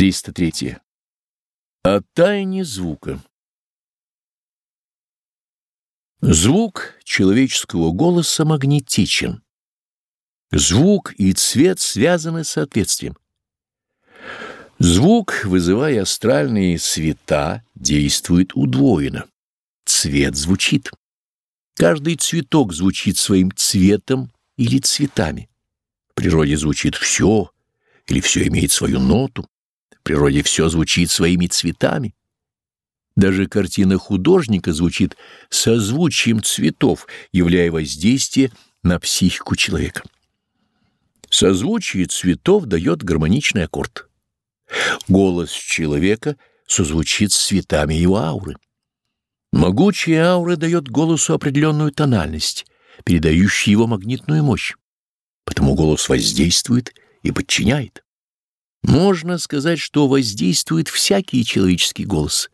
303. О тайне звука. Звук человеческого голоса магнетичен. Звук и цвет связаны соответствием. Звук, вызывая астральные цвета, действует удвоенно. Цвет звучит. Каждый цветок звучит своим цветом или цветами. В природе звучит все, или все имеет свою ноту. В природе все звучит своими цветами. Даже картина художника звучит созвучием цветов, являя воздействие на психику человека. Созвучие цветов дает гармоничный аккорд. Голос человека созвучит с цветами его ауры. Могучая аура дает голосу определенную тональность, передающую его магнитную мощь. Потому голос воздействует и подчиняет. Можно сказать, что воздействует всякий человеческий голос,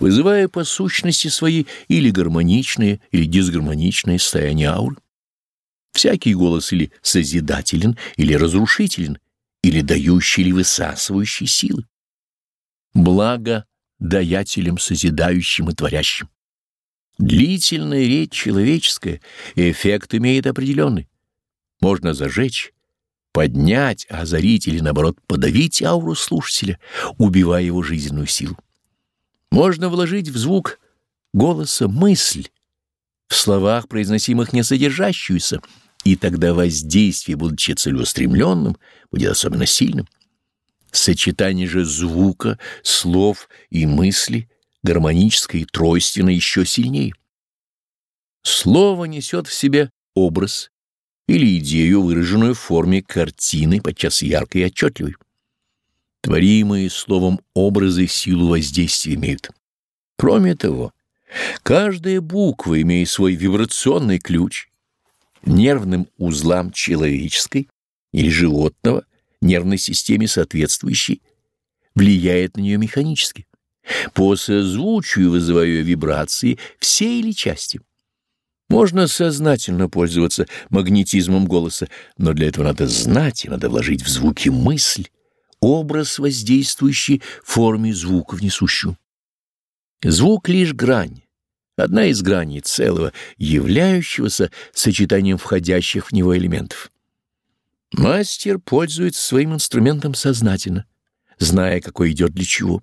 вызывая по сущности своей или гармоничное, или дисгармоничное состояние ауры. Всякий голос или созидателен, или разрушителен, или дающий, или высасывающий силы. Благо даятелем, созидающим и творящим. Длительная речь человеческая эффект имеет определенный. Можно зажечь, поднять, озарить или, наоборот, подавить ауру слушателя, убивая его жизненную силу. Можно вложить в звук голоса мысль, в словах, произносимых не содержащуюся, и тогда воздействие, будучи целеустремленным, будет особенно сильным. Сочетание же звука, слов и мысли гармоническое и тройственное еще сильнее. Слово несет в себе образ, или идею, выраженную в форме картины, подчас яркой и отчетливой. Творимые словом образы силу воздействия имеют. Кроме того, каждая буква имеет свой вибрационный ключ, нервным узлам человеческой или животного, нервной системе соответствующей, влияет на нее механически. По созвучию вызывая вибрации все или части. Можно сознательно пользоваться магнетизмом голоса, но для этого надо знать и надо вложить в звуки мысль, образ, воздействующий в форме звуков несущую. Звук — лишь грань, одна из граней целого, являющегося сочетанием входящих в него элементов. Мастер пользуется своим инструментом сознательно, зная, какой идет для чего.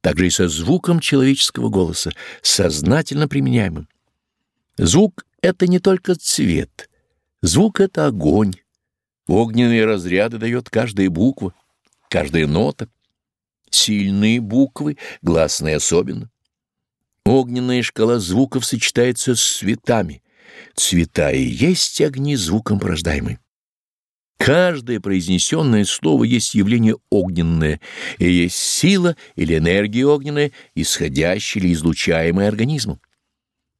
Также и со звуком человеческого голоса, сознательно применяемым. Звук — это не только цвет. Звук — это огонь. Огненные разряды дает каждая буква, каждая нота. Сильные буквы, гласные особенно. Огненная шкала звуков сочетается с цветами. Цвета и есть огни звуком порождаемые. Каждое произнесенное слово есть явление огненное, и есть сила или энергия огненная, исходящая или излучаемая организмом.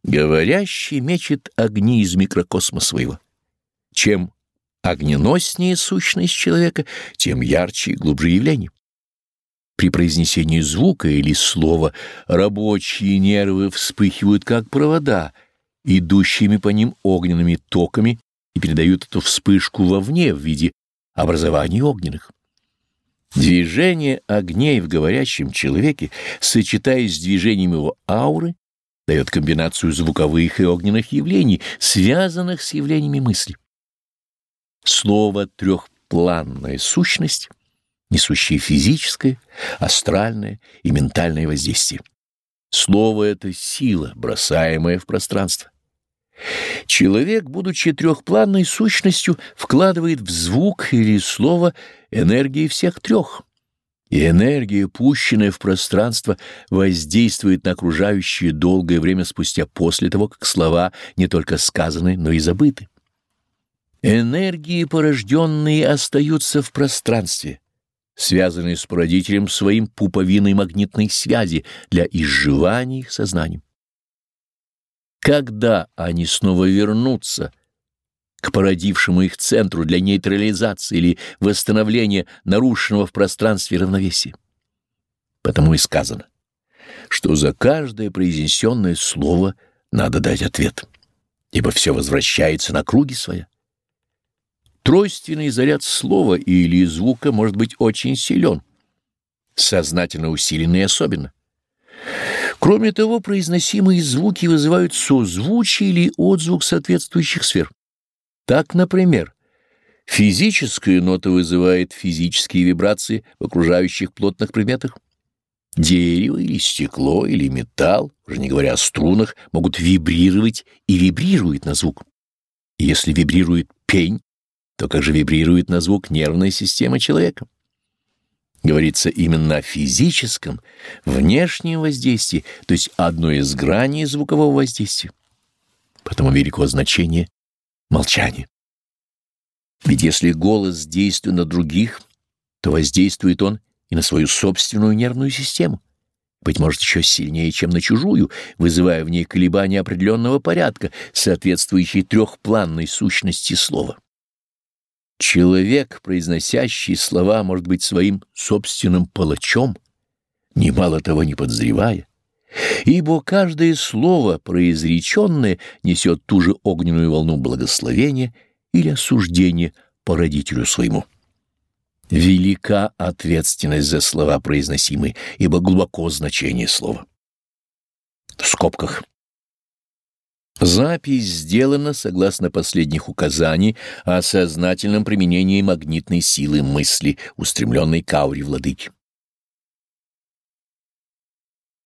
Говорящий мечет огни из микрокосмоса своего. Чем огненоснее сущность человека, тем ярче и глубже явление. При произнесении звука или слова рабочие нервы вспыхивают, как провода, идущими по ним огненными токами и передают эту вспышку вовне в виде образования огненных. Движение огней в говорящем человеке, сочетаясь с движением его ауры, дает комбинацию звуковых и огненных явлений, связанных с явлениями мысли. Слово трехпланная сущность, несущая физическое, астральное и ментальное воздействие. Слово — это сила, бросаемая в пространство. Человек, будучи трехпланной сущностью, вкладывает в звук или слово энергии всех трех — и энергия, пущенная в пространство, воздействует на окружающее долгое время спустя после того, как слова не только сказаны, но и забыты. Энергии, порожденные, остаются в пространстве, связанные с породителем своим пуповиной магнитной связи для изживания их сознанием. Когда они снова вернутся — к породившему их центру для нейтрализации или восстановления нарушенного в пространстве равновесия. Потому и сказано, что за каждое произнесенное слово надо дать ответ, ибо все возвращается на круги своя. Тройственный заряд слова или звука может быть очень силен, сознательно усиленные особенно. Кроме того, произносимые звуки вызывают созвучие или отзвук соответствующих сфер. Так, например, физическая нота вызывает физические вибрации в окружающих плотных предметах. Дерево или стекло или металл, уже не говоря о струнах, могут вибрировать и вибрируют на звук. Если вибрирует пень, то как же вибрирует на звук нервная система человека? Говорится именно о физическом, внешнем воздействии, то есть одной из граней звукового воздействия. Потому велико значение молчания. Ведь если голос действует на других, то воздействует он и на свою собственную нервную систему, быть может, еще сильнее, чем на чужую, вызывая в ней колебания определенного порядка, соответствующие трехпланной сущности слова. Человек, произносящий слова, может быть своим собственным палачом, немало того не подозревая, ибо каждое слово, произреченное, несет ту же огненную волну благословения или осуждения по родителю своему. Велика ответственность за слова произносимые, ибо глубоко значение слова. В скобках. Запись сделана согласно последних указаний о сознательном применении магнитной силы мысли, устремленной к ауре владыки.